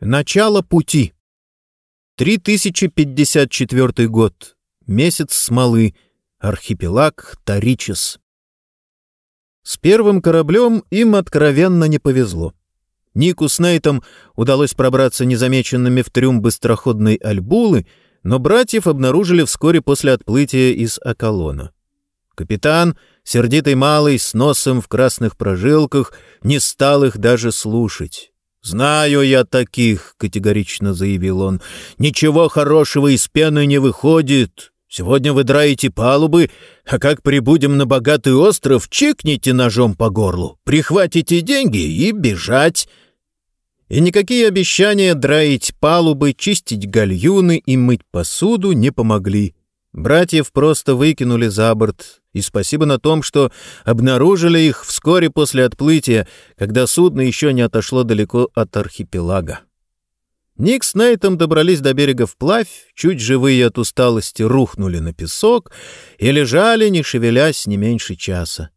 Начало пути. 3054 год. Месяц смолы. Архипелаг Таричес. С первым кораблем им откровенно не повезло. Нику с Нейтом удалось пробраться незамеченными в трюм быстроходной Альбулы, но братьев обнаружили вскоре после отплытия из Акалона. Капитан, сердитый малый, с носом в красных прожилках, не стал их даже слушать. «Знаю я таких», — категорично заявил он. «Ничего хорошего из пены не выходит. Сегодня вы драете палубы, а как прибудем на богатый остров, чикните ножом по горлу, прихватите деньги и бежать». И никакие обещания драить палубы, чистить гальюны и мыть посуду не помогли. Братьев просто выкинули за борт, и спасибо на том, что обнаружили их вскоре после отплытия, когда судно еще не отошло далеко от архипелага. Ник с Нейтом добрались до берега вплавь, чуть живые от усталости рухнули на песок и лежали, не шевелясь, не меньше часа.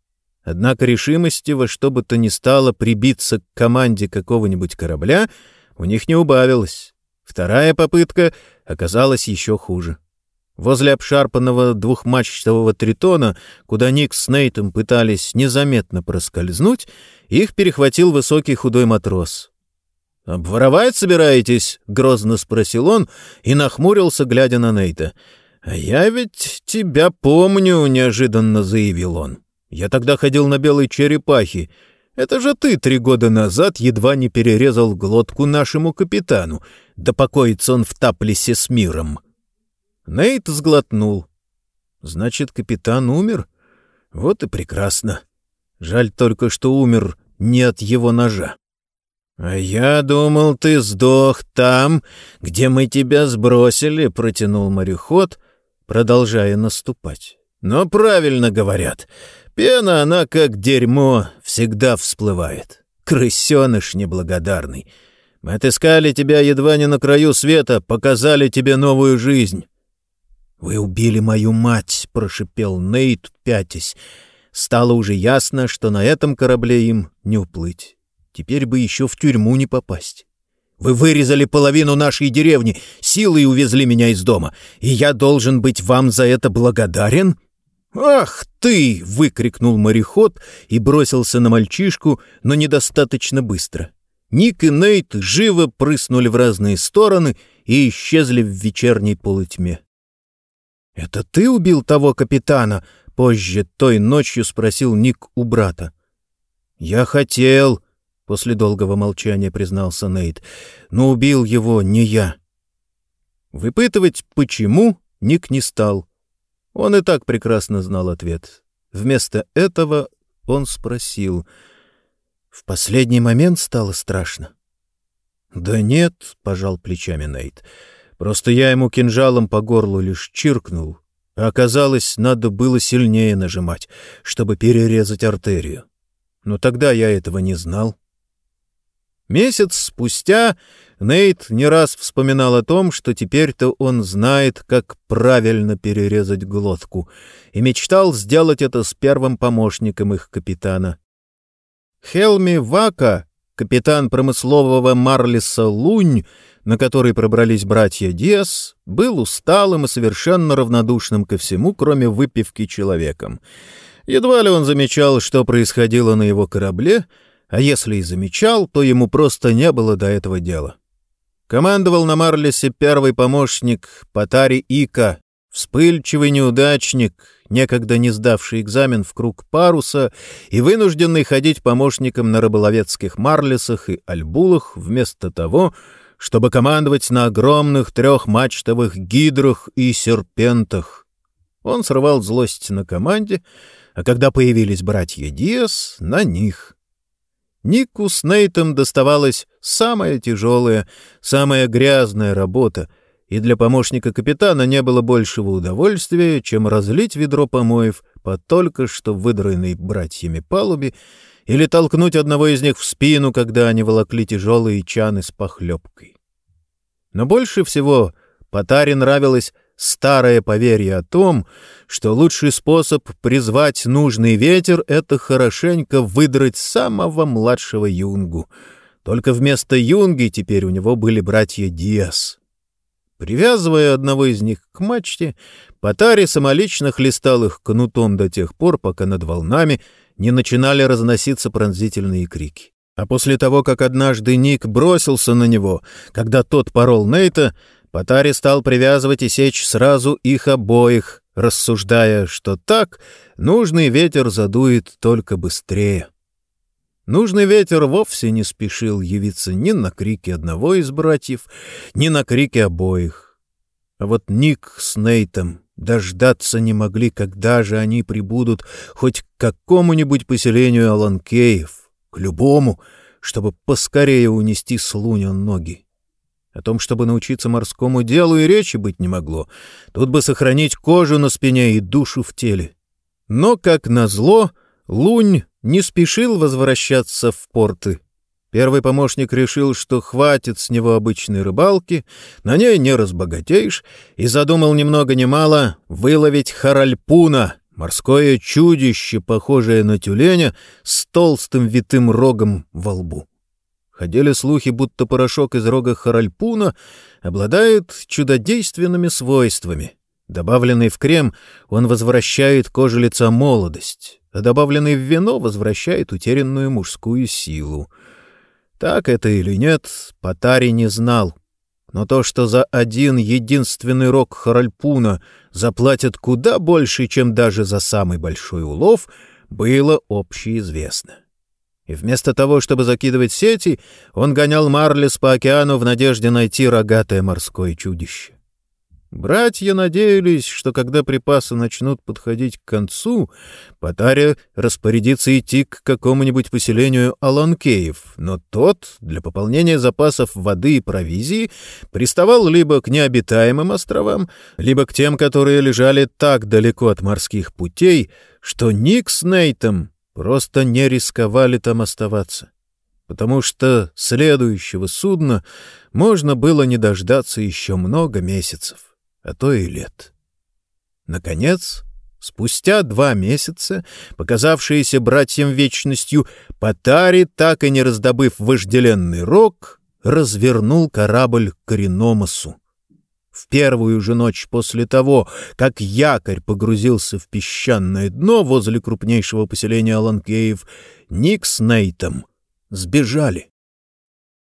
Однако решимости во что бы то ни стало прибиться к команде какого-нибудь корабля у них не убавилось. Вторая попытка оказалась еще хуже. Возле обшарпанного двухмачтового тритона, куда Ник с Нейтом пытались незаметно проскользнуть, их перехватил высокий худой матрос. «Обворовать собираетесь?» — грозно спросил он и нахмурился, глядя на Нейта. «А я ведь тебя помню», — неожиданно заявил он. «Я тогда ходил на белой черепахе. Это же ты три года назад едва не перерезал глотку нашему капитану. Да покоится он в Таплисе с миром». Нейт сглотнул. «Значит, капитан умер? Вот и прекрасно. Жаль только, что умер не от его ножа». «А я думал, ты сдох там, где мы тебя сбросили», — протянул мореход, продолжая наступать. «Но правильно говорят. Пена, она как дерьмо, всегда всплывает. Крысеныш неблагодарный. Мы отыскали тебя едва не на краю света, показали тебе новую жизнь. «Вы убили мою мать!» — прошипел Нейт, пятясь. Стало уже ясно, что на этом корабле им не уплыть. Теперь бы еще в тюрьму не попасть. Вы вырезали половину нашей деревни, силой увезли меня из дома, и я должен быть вам за это благодарен?» «Ах ты!» — выкрикнул мореход и бросился на мальчишку, но недостаточно быстро. Ник и Нейт живо прыснули в разные стороны и исчезли в вечерней полутьме. «Это ты убил того капитана?» — позже той ночью спросил Ник у брата. «Я хотел», — после долгого молчания признался Нейт, — «но убил его не я». Выпытывать, почему, Ник не стал. Он и так прекрасно знал ответ. Вместо этого он спросил. «В последний момент стало страшно?» «Да нет», — пожал плечами Нейт, — Просто я ему кинжалом по горлу лишь чиркнул, а оказалось, надо было сильнее нажимать, чтобы перерезать артерию. Но тогда я этого не знал. Месяц спустя Нейт не раз вспоминал о том, что теперь-то он знает, как правильно перерезать глотку, и мечтал сделать это с первым помощником их капитана. Хелми Вака, капитан промыслового Марлиса Лунь, на который пробрались братья Диас, был усталым и совершенно равнодушным ко всему, кроме выпивки человеком. Едва ли он замечал, что происходило на его корабле, а если и замечал, то ему просто не было до этого дела. Командовал на Марлесе первый помощник Патари Ика, вспыльчивый неудачник, некогда не сдавший экзамен в круг паруса и вынужденный ходить помощником на рыболовецких Марлесах и Альбулах вместо того, чтобы командовать на огромных трехмачтовых гидрах и серпентах. Он срывал злость на команде, а когда появились братья Диас, на них. Нику с Нейтом доставалась самая тяжелая, самая грязная работа, и для помощника капитана не было большего удовольствия, чем разлить ведро помоев по только что выдранной братьями палубе или толкнуть одного из них в спину, когда они волокли тяжелые чаны с похлебкой. Но больше всего Потаре нравилось старое поверье о том, что лучший способ призвать нужный ветер — это хорошенько выдрать самого младшего юнгу. только вместо Юнги теперь у него были братья Диас. Привязывая одного из них к мачте, Патари самолично хлестал их кнутом до тех пор, пока над волнами не начинали разноситься пронзительные крики. А после того, как однажды Ник бросился на него, когда тот порол Нейта, Патари стал привязывать и сечь сразу их обоих, рассуждая, что так нужный ветер задует только быстрее. Нужный ветер вовсе не спешил явиться ни на крики одного из братьев, ни на крики обоих. А вот Ник с Нейтом дождаться не могли, когда же они прибудут хоть к какому-нибудь поселению Аланкеев, к любому, чтобы поскорее унести с Луня ноги. О том, чтобы научиться морскому делу, и речи быть не могло. Тут бы сохранить кожу на спине и душу в теле. Но, как назло, Лунь не спешил возвращаться в порты. Первый помощник решил, что хватит с него обычной рыбалки, на ней не разбогатеешь, и задумал ни много ни мало выловить харальпуна, морское чудище, похожее на тюленя, с толстым витым рогом во лбу. Ходили слухи, будто порошок из рога харальпуна обладает чудодейственными свойствами. Добавленный в крем, он возвращает коже лица молодость а добавленный в вино возвращает утерянную мужскую силу. Так это или нет, Патари не знал. Но то, что за один единственный рог Харальпуна заплатят куда больше, чем даже за самый большой улов, было общеизвестно. И вместо того, чтобы закидывать сети, он гонял Марлис по океану в надежде найти рогатое морское чудище. Братья надеялись, что когда припасы начнут подходить к концу, Патаря распорядится идти к какому-нибудь поселению Аланкеев, но тот для пополнения запасов воды и провизии приставал либо к необитаемым островам, либо к тем, которые лежали так далеко от морских путей, что Ник с Нейтом просто не рисковали там оставаться потому что следующего судна можно было не дождаться еще много месяцев а то и лет. Наконец, спустя два месяца, показавшиеся братьям вечностью, Патари, так и не раздобыв вожделенный рог, развернул корабль к Реномасу. В первую же ночь после того, как якорь погрузился в песчаное дно возле крупнейшего поселения Аланкеев, Ник с Нейтом сбежали.